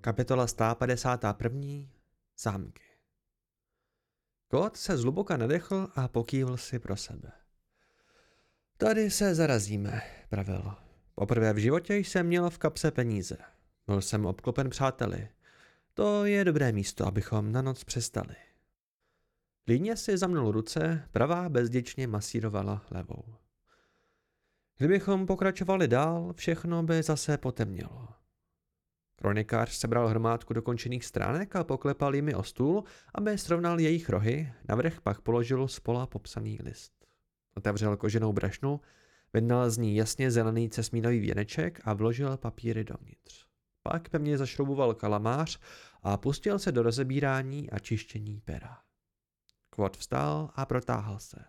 Kapitola 151. Zámky Kot se zluboka nadechl a pokývl si pro sebe. Tady se zarazíme, pravil. Poprvé v životě jsem měl v kapse peníze. Byl jsem obklopen přáteli. To je dobré místo, abychom na noc přestali. Líně si zamnul ruce, pravá bezděčně masírovala levou. Kdybychom pokračovali dál, všechno by zase potemnělo. Kronikář sebral hromádku dokončených stránek a poklepal jimi o stůl, aby srovnal jejich rohy, navrch pak položil spola popsaný list. Otevřel koženou brašnu, vydnal z ní jasně zelený cesmínový věneček a vložil papíry dovnitř. Pak pevně zašrouboval kalamář a pustil se do rozebírání a čištění pera. Kvot vstál a protáhl se.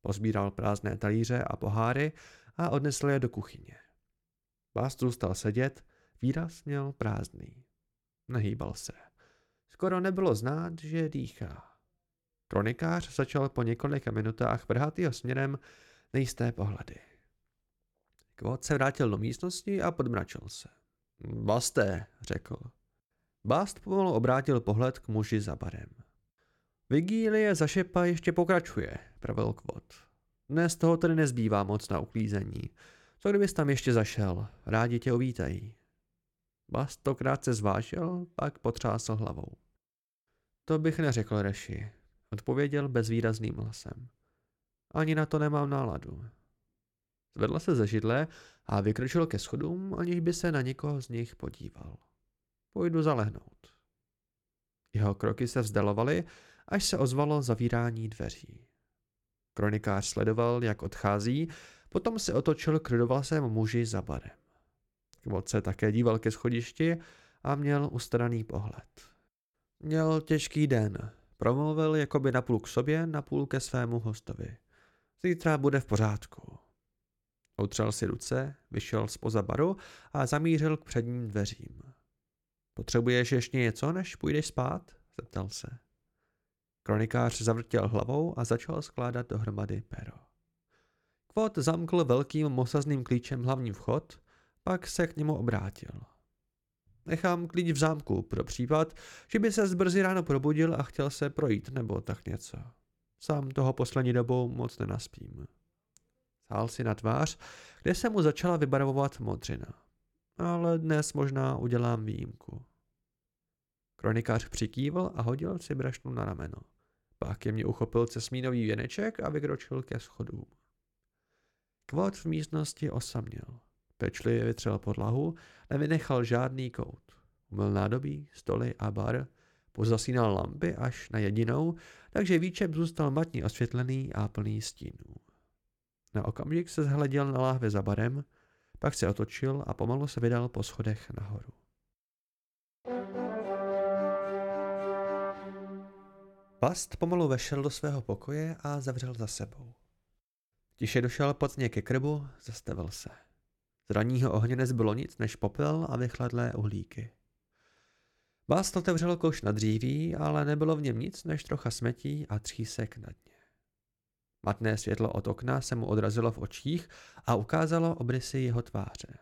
Pozbíral prázdné talíře a poháry a odnesl je do kuchyně. Bast zůstal sedět, Výraz měl prázdný. Nehýbal se. Skoro nebylo znát, že dýchá. Kronikář začal po několika minutách vrhat jeho směrem nejisté pohledy. Kvot se vrátil do místnosti a podmračil se. Baste, řekl. Bast pomalu obrátil pohled k muži za barem. Vigílie za šepa ještě pokračuje, pravil Kvot. Dnes toho tedy nezbývá moc na uklízení. Co kdybys tam ještě zašel? Rádi tě uvítají. Bas to krátce zvážil, pak potřásl hlavou. To bych neřekl, Reši, odpověděl bezvýrazným hlasem. Ani na to nemám náladu. Zvedl se ze židle a vykročil ke schodům, aniž by se na někoho z nich podíval. Pojdu zalehnout. Jeho kroky se vzdalovaly, až se ozvalo zavírání dveří. Kronikář sledoval, jak odchází, potom se otočil k rudovlasém muži za barem. Kvot se také díval ke schodišti a měl ustaraný pohled. Měl těžký den. Promluvil jakoby napůl k sobě, napůl ke svému hostovi. Zítra bude v pořádku. Utřel si ruce, vyšel z baru a zamířil k předním dveřím. Potřebuješ ještě něco, než půjdeš spát? zeptal se. Kronikář zavrtěl hlavou a začal skládat dohromady pero. Kvot zamkl velkým mosazným klíčem hlavní vchod pak se k němu obrátil. Nechám klíč v zámku pro případ, že by se brzy ráno probudil a chtěl se projít nebo tak něco. Sám toho poslední dobou moc nenaspím. Sál si na tvář, kde se mu začala vybarvovat modřina. Ale dnes možná udělám výjimku. Kronikář přikývl a hodil si brašnu na rameno. Pak je mě uchopil cesmínový věneček a vykročil ke schodům. Kvot v místnosti osaměl. Pečlivě vytřel podlahu, nevynechal žádný kout. Umyl nádobí, stoly a bar, pozasínal lampy až na jedinou, takže výčep zůstal matně osvětlený a plný stínů. Na okamžik se zhleděl na láhve za barem, pak se otočil a pomalu se vydal po schodech nahoru. Past pomalu vešel do svého pokoje a zavřel za sebou. Tiše došel potně ke krbu, zastavil se. Z ranního ohně nezbylo nic než popel a vychladlé uhlíky. Bást otevřel koš na dříví, ale nebylo v něm nic než trocha smetí a třísek na dně. Matné světlo od okna se mu odrazilo v očích a ukázalo obrysy jeho tváře.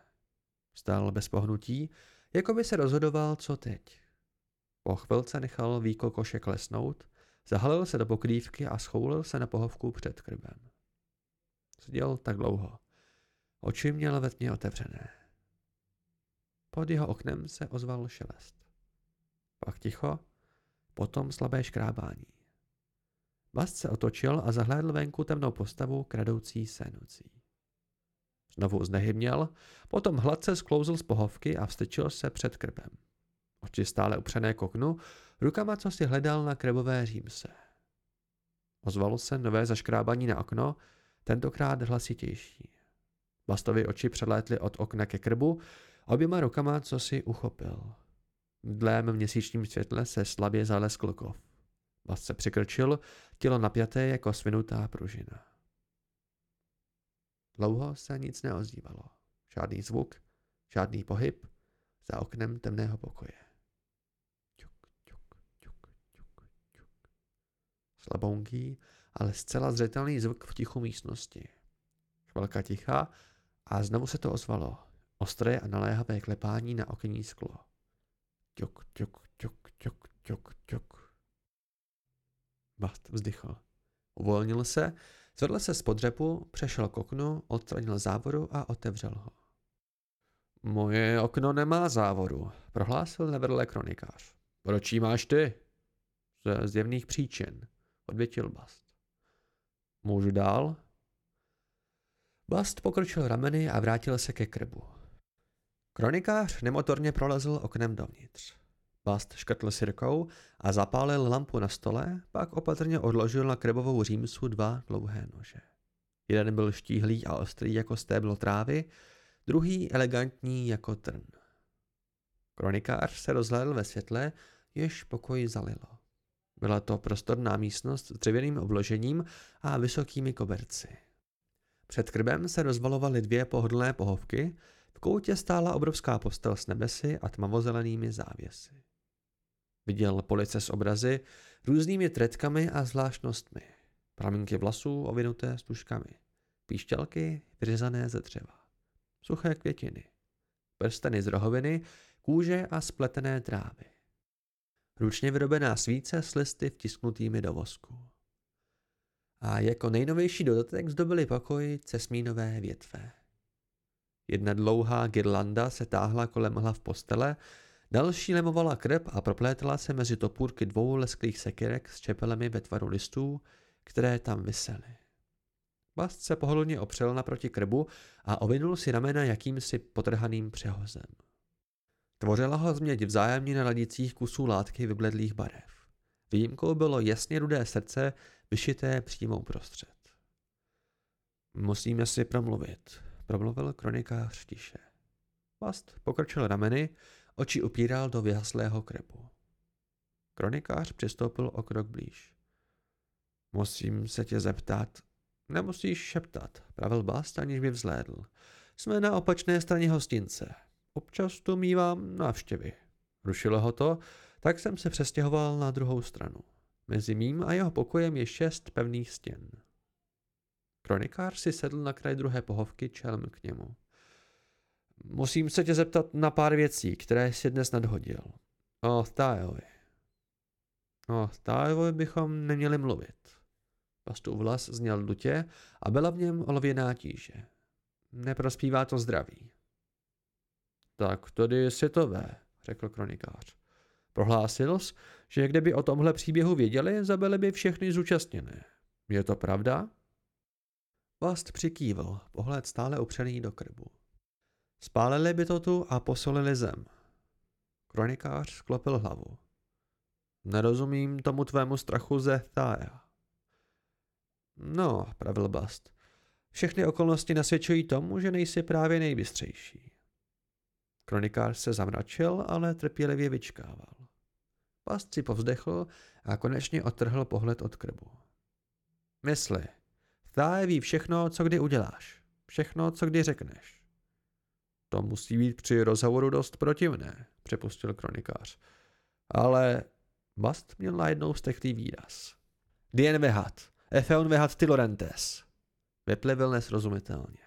Stál bez pohnutí, jako by se rozhodoval, co teď. Po chvilce nechal víko koše klesnout, zahalil se do pokrývky a schoulil se na pohovku před krbem. Seděl tak dlouho. Oči měl ve tmě otevřené. Pod jeho oknem se ozval šelest. Pak ticho, potom slabé škrábání. Bast se otočil a zahlédl venku temnou postavu kradoucí se nocí. Znovu znehybněl, potom hladce sklouzl z pohovky a vstyčil se před krbem. Oči stále upřené k oknu, rukama co si hledal na krebové římse. Ozvalo se nové zaškrábání na okno, tentokrát hlasitější. Bastovi oči přelétly od okna ke krbu, oběma rukama co si uchopil. Dlém měsíčním světle se slabě zaleskl kov. Vás se překročil, tělo napjaté jako svinutá pružina. Dlouho se nic neozývalo. Žádný zvuk, žádný pohyb za oknem temného pokoje. Čuk, čuk, čuk, čuk, čuk. Slabonký, ale zcela zřetelný zvuk v tichu místnosti. Chvilka ticha a znovu se to ozvalo. Ostré a naléhavé klepání na okenní sklo. Čuk, čuk, čuk, čuk, čuk, čuk. Bast vzdychl. Uvolnil se, zvedl se z podřepu, přešel k oknu, odstranil závoru a otevřel ho. Moje okno nemá závoru, prohlásil nevedle kronikář. Proč jí máš ty? Ze zjevných příčin, odvětil Bast. Můžu dál? Bast pokročil rameny a vrátil se ke krbu. Kronikář nemotorně prolezl oknem dovnitř. Bast škrtl si rukou a zapálil lampu na stole, pak opatrně odložil na krebovou římsu dva dlouhé nože. Jeden byl štíhlý a ostrý jako stéblo trávy, druhý elegantní jako trn. Kronikář se rozhlédl ve světle, jež pokoj zalilo. Byla to prostorná místnost s dřevěným obložením a vysokými koberci. Před krbem se rozvalovaly dvě pohodlné pohovky, v koutě stála obrovská postel s nebesy a tmavozelenými závěsy. Viděl police s obrazy, různými tretkami a zvláštnostmi. Pramínky vlasů ovinuté stužkami. Píšťalky vyřezané ze dřeva. Suché květiny. Prsteny z rohoviny, kůže a spletené trávy. Ručně vyrobená svíce s listy vtisknutými do vosku. A jako nejnovější dodatek zdobily pokoj cesmínové větve. Jedna dlouhá girlanda se táhla kolem hlav postele, další lemovala krep a proplétala se mezi topůrky dvou lesklých sekirek s čepelemi ve tvaru listů, které tam visely. Bast se pohodlně opřel naproti krbu a ovinul si ramena jakýmsi potrhaným přehozem. Tvořila ho změť vzájemně na ladicích kusů látky vybledlých barev. Výjimkou bylo jasně rudé srdce, vyšité přímo uprostřed. Musíme si promluvit, promluvil kronikář tiše. Bast pokročil rameny, oči upíral do vyhaslého krebu. Kronikář přistoupil o krok blíž. Musím se tě zeptat. Nemusíš šeptat, pravil Bast, aniž by vzlédl. Jsme na opačné straně hostince. Občas tu mývám návštěvy. Rušilo ho to, tak jsem se přestěhoval na druhou stranu. Mezi mým a jeho pokojem je šest pevných stěn. Kronikář si sedl na kraj druhé pohovky čelem k němu. Musím se tě zeptat na pár věcí, které jsi dnes nadhodil. O Tájovi. O Tájovi bychom neměli mluvit. Pastův vlas zněl dutě a byla v něm olověná tíže. Neprospívá to zdraví. Tak tady světové, řekl kronikář. Prohlásil jsi, že kdyby o tomhle příběhu věděli, zabili by všechny zúčastněné. Je to pravda? Vast přikývl, pohled stále upřený do krbu. Spálili by to tu a posolili zem. Kronikář sklopil hlavu. Nerozumím tomu tvému strachu ze Thaea. No, pravil Bast. Všechny okolnosti nasvědčují tomu, že nejsi právě nejbystřejší. Kronikář se zamračil, ale trpělivě vyčkával. Bast si povzdechl a konečně odtrhl pohled od krbu. Mysli, Thae ví všechno, co kdy uděláš. Všechno, co kdy řekneš. To musí být při rozhovoru dost protivné, přepustil kronikář. Ale Bast měl najednou steklý výraz. Dien vehat, efeon vehat ty Lorentes. Vyplivil nesrozumitelně.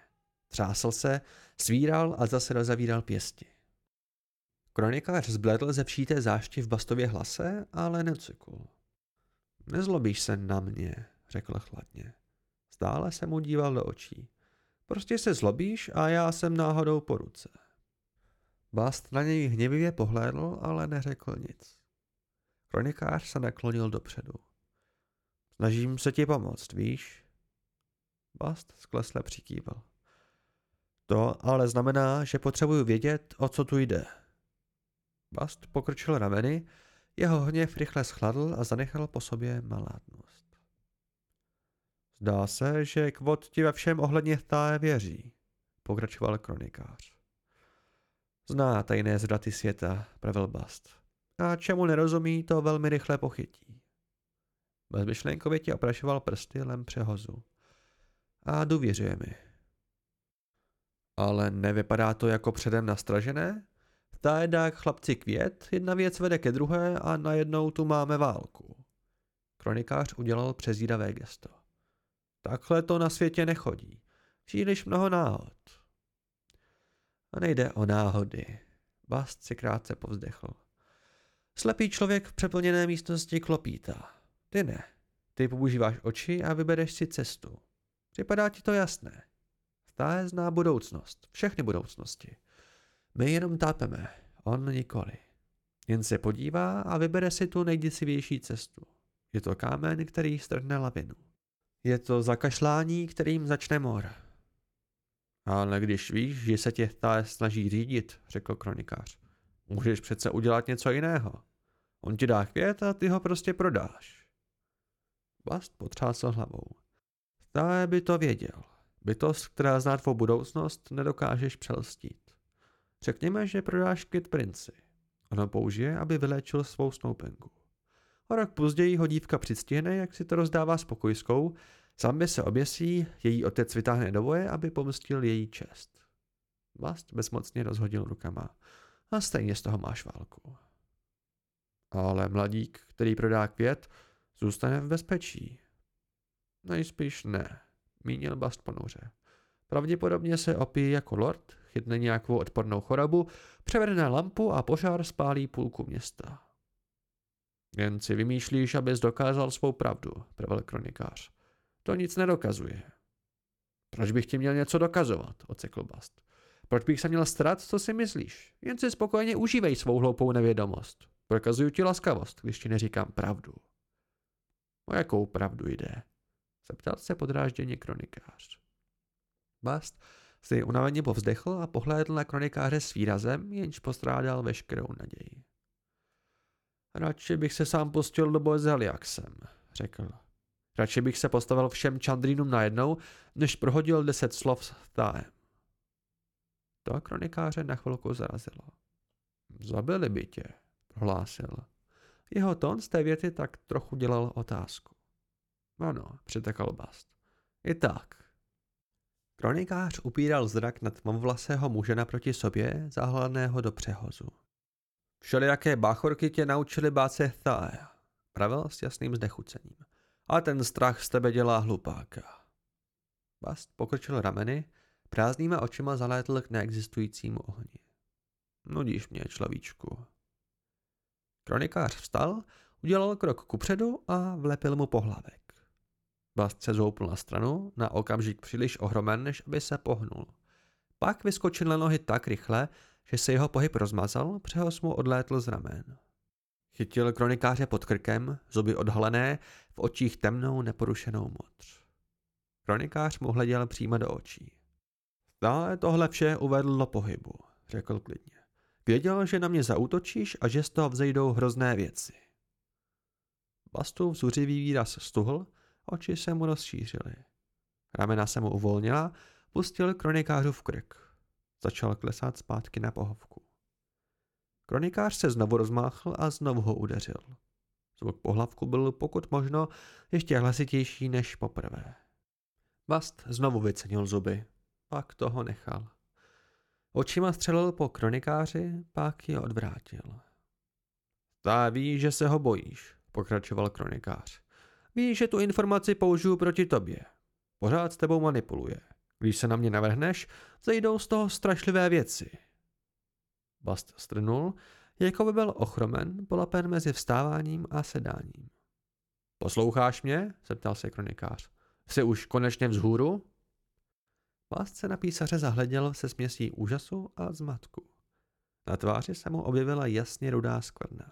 Třásl se, svíral a zase rozavíral pěsti. Kronikář zbledl ze vší té zášti v Bastově hlase, ale necykl. Nezlobíš se na mě, řekl chladně. Stále se mu díval do očí. Prostě se zlobíš a já jsem náhodou po ruce. Bast na něj hněvivě pohlédl, ale neřekl nic. Kronikář se naklonil dopředu. Snažím se ti pomoct, víš? Bast sklesle přikýval. To ale znamená, že potřebuju vědět, o co tu jde. Bast pokrčil rameny, jeho hněv rychle schladl a zanechal po sobě malátnost. Zdá se, že Kvot ti ve všem ohledně táje věří, pokračoval kronikář. Zná tajné zraty světa, pravil Bast. A čemu nerozumí, to velmi rychle pochytí. Bezmyšlenkově ti oprašoval prsty lem přehozu. A důvěřuje mi. Ale nevypadá to jako předem nastražené? Tajedák chlapci květ, jedna věc vede ke druhé a najednou tu máme válku. Kronikář udělal přezíravé gesto. Takhle to na světě nechodí. Příliš mnoho náhod. A nejde o náhody. Bast si krátce povzdechl. Slepý člověk v přeplněné místnosti klopítá. Ty ne. Ty používáš oči a vybereš si cestu. Připadá ti to jasné. Stále zná budoucnost. Všechny budoucnosti. My jenom tápeme. On nikoli. Jen se podívá a vybere si tu nejděsivější cestu. Je to kámen, který strhne lavinu. Je to zakašlání, kterým začne mor. Ale když víš, že se tě ta snaží řídit, řekl kronikář, můžeš přece udělat něco jiného. On ti dá květ a ty ho prostě prodáš. Bast potřásl hlavou. Stále by to věděl. Bytost, která zná tvou budoucnost, nedokážeš přelstít. Řekněme, že prodáš květ princi. Ono použije, aby vyléčil svou snoupenku. O rok později ho dívka přistihne, jak si to rozdává s pokojskou, sám se oběsí, její otec vytáhne do boje, aby pomstil její čest. Bast bezmocně rozhodil rukama. A stejně z toho máš válku. Ale mladík, který prodá květ, zůstane v bezpečí. Nejspíš ne, mínil Bast ponuře. Pravděpodobně se opije jako lord, chytne nějakou odpornou chorobu, převrne lampu a požár spálí půlku města. Jen si vymýšlíš, abys dokázal svou pravdu, pravil kronikář. To nic nedokazuje. Proč bych ti měl něco dokazovat, ocekl Bast. Proč bych se měl starat, co si myslíš? Jen si spokojně užívej svou hloupou nevědomost. Prokazuju ti laskavost, když ti neříkám pravdu. O jakou pravdu jde? Zeptal se podrážděně kronikář. Bast si unaveně povzdechl a pohlédl na kronikáře s výrazem, jenž postrádal veškerou naději. Radši bych se sám pustil do boje s Heliaxem, řekl. Radši bych se postavil všem Chandrinům najednou, než prohodil deset slov s Thaem. To kronikáře na chvilku zarazilo. Zabili by tě, prohlásil. Jeho tón z té věty tak trochu dělal otázku. Ano, přitekal Bast. I tak. Kronikář upíral zrak na tmavvlasého muže naproti sobě, zahledného do přehozu. Všelijaké báchorky tě naučili bát se Thaea, pravil s jasným znechucením. A ten strach z tebe dělá hlupáka. Bast pokrčil rameny, prázdnýma očima zalétl k neexistujícímu ohni. Nudíš mě, človíčku. Kronikář vstal, udělal krok kupředu a vlepil mu pohlavek. Bast se zoupl na stranu, na okamžik příliš ohromen, než aby se pohnul. Pak vyskočil na nohy tak rychle, že se jeho pohyb rozmazal, přehoz mu odlétl z ramen. Chytil kronikáře pod krkem, zuby odhalené, v očích temnou neporušenou modř. Kronikář mu hleděl přímo do očí. Stále tohle vše uvedl do pohybu, řekl klidně. Věděl, že na mě zautočíš a že z toho vzejdou hrozné věci. Bastův zuřivý výraz stuhl, oči se mu rozšířily. Ramena se mu uvolnila, pustil kronikářu v krk. Začal klesat zpátky na pohovku. Kronikář se znovu rozmáchl a znovu ho udeřil. Zvuk pohlavku byl pokud možno ještě hlasitější než poprvé. Bast znovu vycenil zuby, pak toho nechal. Očima střelil po kronikáři, pak je odvrátil. Ta ví, že se ho bojíš, pokračoval kronikář. Ví, že tu informaci použiju proti tobě. Pořád s tebou manipuluje. Když se na mě navrhneš, zajdou z toho strašlivé věci. Bast strnul, jako by byl ochromen, polapen mezi vstáváním a sedáním. Posloucháš mě? zeptal se kronikář. Jsi už konečně vzhůru? Bast se na písaře zahleděl se směsí úžasu a zmatku. Na tváři se mu objevila jasně rudá skvrna.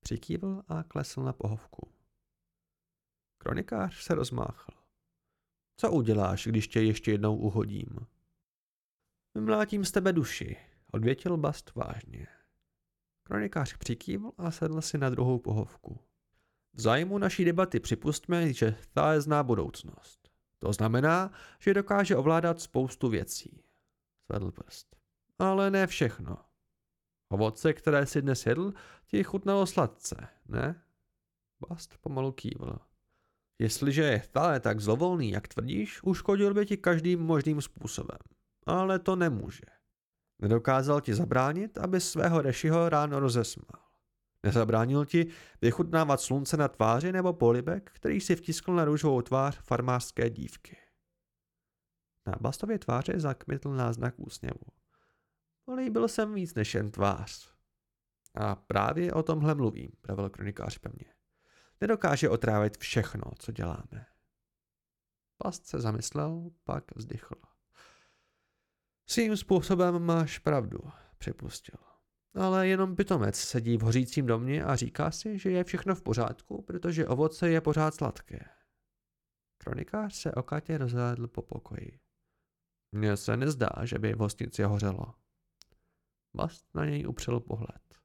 Přikývl a klesl na pohovku. Kronikář se rozmáchl. Co uděláš, když tě ještě jednou uhodím? Vymlátím z tebe duši, odvětil Bast vážně. Kronikář přikývl a sedl si na druhou pohovku. V zájmu naší debaty připustme, že Thae zná budoucnost. To znamená, že dokáže ovládat spoustu věcí. Zvedl prst. Ale ne všechno. Ovoce, které si dnes jedl, ti chutnalo sladce, ne? Bast pomalu kývl. Jestliže je stále tak zlovolný, jak tvrdíš, uškodil by ti každým možným způsobem. Ale to nemůže. Nedokázal ti zabránit, aby svého rešiho ráno rozesmál. Nezabránil ti vychutnávat slunce na tváři nebo polibek, který si vtiskl na růžovou tvář farmářské dívky. Na Bastově tváře zakmitl náznak úsměvu. Líbil jsem víc než jen tvář. A právě o tomhle mluvím, pravil kronikář pevně. Nedokáže otrávit všechno, co děláme. Bast se zamyslel, pak vzdychl. Svým způsobem máš pravdu, připustil. Ale jenom pitomec sedí v hořícím domě a říká si, že je všechno v pořádku, protože ovoce je pořád sladké. Kronikář se okatě rozhlédl po pokoji. Mně se nezdá, že by v hostnici hořelo. Bast na něj upřel pohled.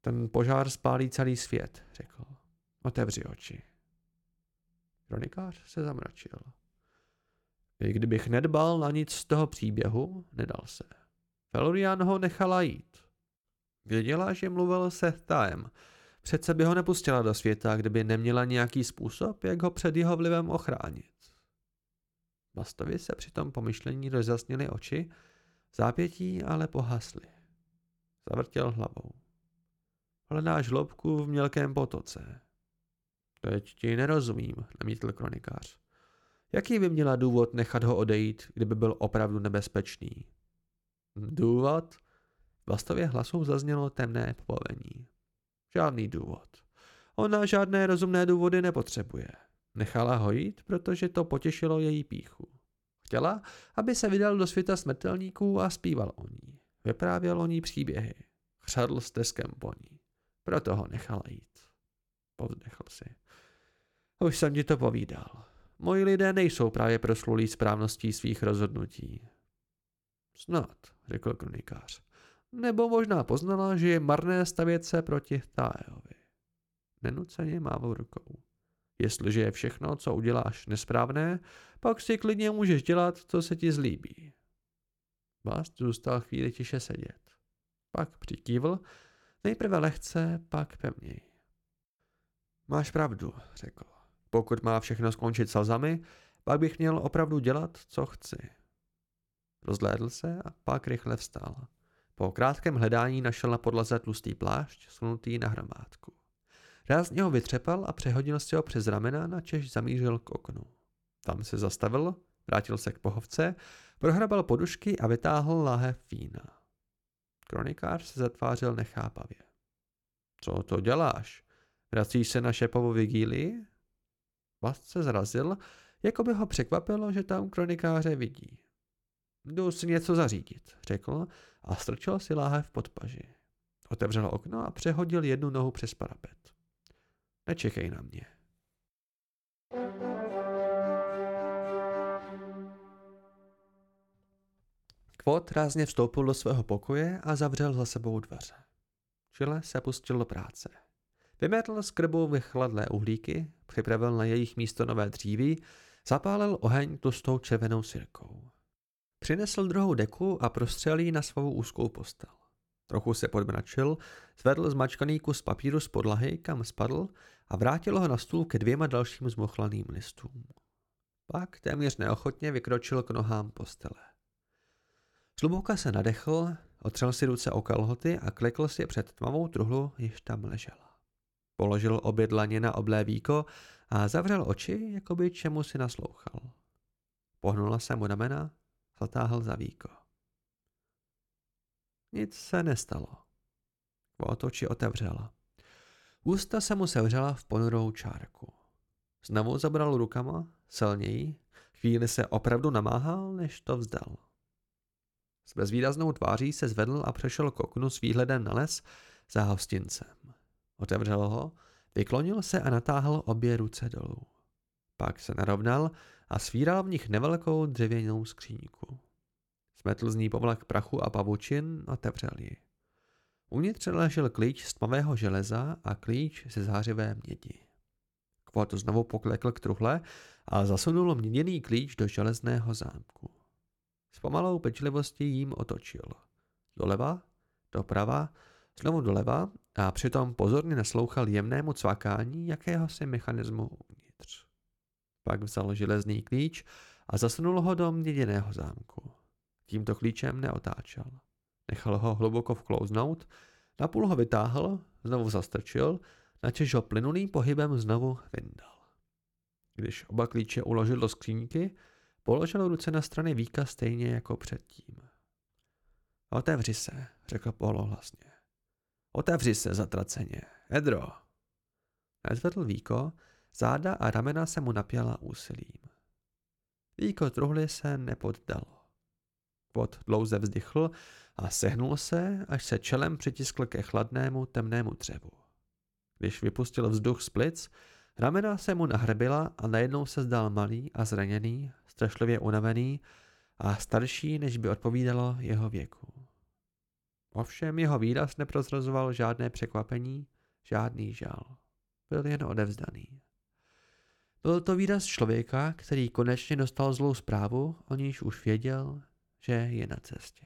Ten požár spálí celý svět, řekl. Otevři oči. Kronikář se zamračil. I kdybych nedbal na nic z toho příběhu, nedal se. Felurian ho nechala jít. Věděla, že mluvil se tájem. Přece by ho nepustila do světa, kdyby neměla nějaký způsob, jak ho před jeho vlivem ochránit. Bastovi se při tom pomyšlení rozjasnily oči, zápětí ale pohasly. Zavrtěl hlavou. Hledáš hloubku v mělkém potoce. Teď nerozumím, namítl kronikář. Jaký by měla důvod nechat ho odejít, kdyby byl opravdu nebezpečný? Důvod? Vlastově hlasu zaznělo temné pobavení. Žádný důvod. Ona žádné rozumné důvody nepotřebuje. Nechala ho jít, protože to potěšilo její píchu. Chtěla, aby se vydal do světa smrtelníků a zpíval o ní. Vyprávěl o ní příběhy. Chřadl s teskem po ní. Proto ho nechala jít. Povzdechl si. Už jsem ti to povídal. Moji lidé nejsou právě proslulí správností svých rozhodnutí. Snad, řekl kronikář. Nebo možná poznala, že je marné stavět se proti Táeovi. Nenuceně mávou rukou. Jestliže je všechno, co uděláš, nesprávné, pak si klidně můžeš dělat, co se ti zlíbí. Bast zůstal chvíli tiše sedět. Pak přikývl, nejprve lehce, pak pevněji. Máš pravdu, řekl. Pokud má všechno skončit slzami, pak bych měl opravdu dělat, co chci. Rozhlédl se a pak rychle vstal. Po krátkém hledání našel na podlaze tlustý plášť, sunutý na hromádku. Rázně ho vytřepal a přehodil si ho přes ramena, načež zamířil k oknu. Tam se zastavil, vrátil se k pohovce, prohrabal podušky a vytáhl láhev vína. Kronikář se zatvářil nechápavě. Co to děláš? Vracíš se na šepovou vigílii? Vast se zrazil, jako by ho překvapilo, že tam kronikáře vidí. Jdu si něco zařídit, řekl a strčil si láhev pod paži. Otevřel okno a přehodil jednu nohu přes parapet. Nečekej na mě. Kvot rázně vstoupil do svého pokoje a zavřel za sebou dveře. Čile se pustil do práce. Vymetl z krbu vychladlé uhlíky, připravil na jejich místo nové dříví, zapálil oheň tlustou červenou sirkou. Přinesl druhou deku a prostřel ji na svou úzkou postel. Trochu se podmračil, zvedl zmačkaný kus papíru z podlahy, kam spadl a vrátil ho na stůl ke dvěma dalším zmochlaným listům. Pak téměř neochotně vykročil k nohám postele. Zluboka se nadechl, otřel si ruce o kalhoty a klekl si před tmavou truhlu, již tam ležela. Položil obě dlaně na oblé víko a zavřel oči, jako by čemu si naslouchal. Pohnula se mu ramena, zatáhl za víko. Nic se nestalo. Kvot oči otevřela. Ústa se mu sevřela v ponurou čárku. Znovu zabral rukama, silněji, chvíli se opravdu namáhal, než to vzdal. S bezvýraznou tváří se zvedl a přešel k oknu s výhledem na les za hostincem. Otevřel ho, vyklonil se a natáhl obě ruce dolů. Pak se narovnal a svíral v nich nevelkou dřevěnou skříňku. Smetl z ní povlak prachu a pavučin a otevřel ji. Uvnitř ležel klíč z tmavého železa a klíč ze zářivé mědi. Kvot znovu poklekl k truhle a zasunul měděný klíč do železného zámku. S pomalou pečlivostí jím otočil. Doleva, doprava, znovu doleva a přitom pozorně naslouchal jemnému cvakání jakéhosi mechanismu uvnitř. Pak vzal železný klíč a zasunul ho do měděného zámku. Tímto klíčem neotáčel. Nechal ho hluboko vklouznout, Napůl ho vytáhl, znovu zastrčil, načež ho plynulým pohybem znovu vyndal. Když oba klíče uložil do skříňky, položil ruce na strany víka stejně jako předtím. Otevři se, řekl polohlasně. Otevři se, zatraceně. Edro. Nezvedl víko, záda a ramena se mu napěla úsilím. Víko truhly se nepoddalo. Pod dlouze vzdychl a sehnul se, až se čelem přitiskl ke chladnému temnému dřevu. Když vypustil vzduch z plic, ramena se mu nahrbila a najednou se zdal malý a zraněný, strašlivě unavený a starší, než by odpovídalo jeho věku. Ovšem jeho výraz neprozrazoval žádné překvapení, žádný žal. Byl jen odevzdaný. Byl to výraz člověka, který konečně dostal zlou zprávu, o níž už věděl, že je na cestě.